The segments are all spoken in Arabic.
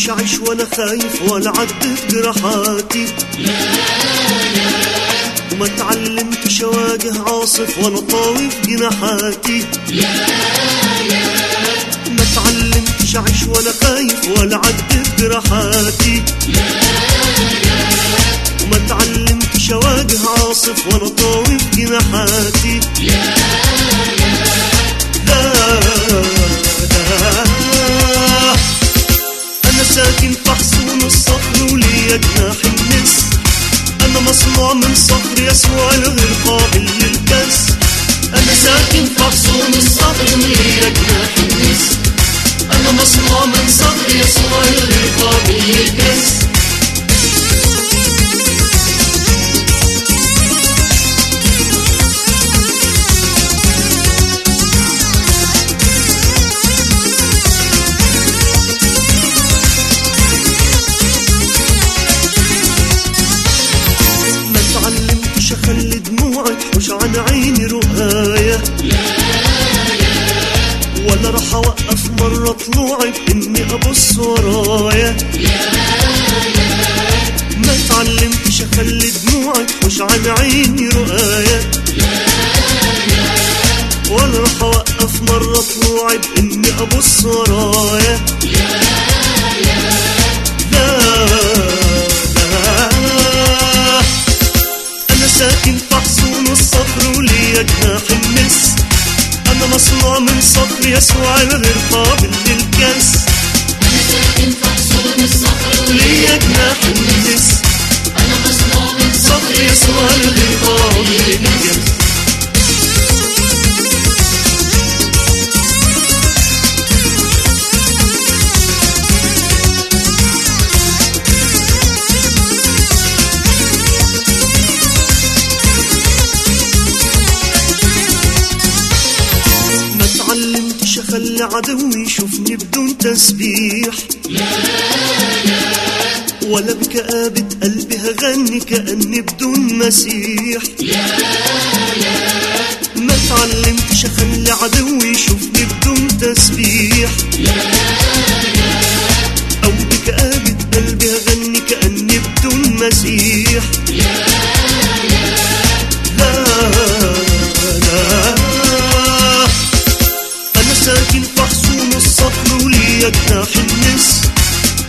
اتعلمتش اعيش وأنا خايف ولا عدت جراحاتي. وما اتعلمتش اواجه عاصف وأنا طاوي في جناحاتي. ما اتعلمتش اعيش وأنا خايف ولا عدت جراحاتي. وما اتعلمتش اواجه عاصف وأنا طاوي في جناحاتي. وليا جناح أنا مصنوع من صخر يسوع الغير قابل للكسر أنا ساكن في حصون الصخر وليا جناح اتعلمتش أخلي دموعي؟ تحوش عن عيني رؤاية ولا راح أوقف مرة طلوعي باني أبص ورايا. ما اتعلمتش أخلي دموعي تحوش عن عيني رؤاية ولا راح أوقف مرة طلوعي باني أبص ورايا. وليا جناح أنا مصنوع من صخر يسوع الغير قابل للكسر أنا أنا مصنوع من صخر يسوع الغير قابل اخلي عدوي يشوفني بدون تسبيح. ولا بكآبة قلبي هغني كأني بدون مسيح. ما النسر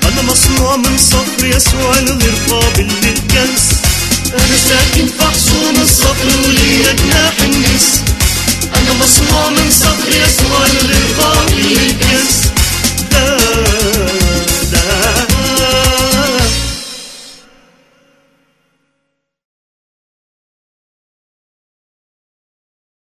أنا مصنوع من صخر يسوع الغير قابل للكسر أنا ساكن في حصون الصخر وليا جناح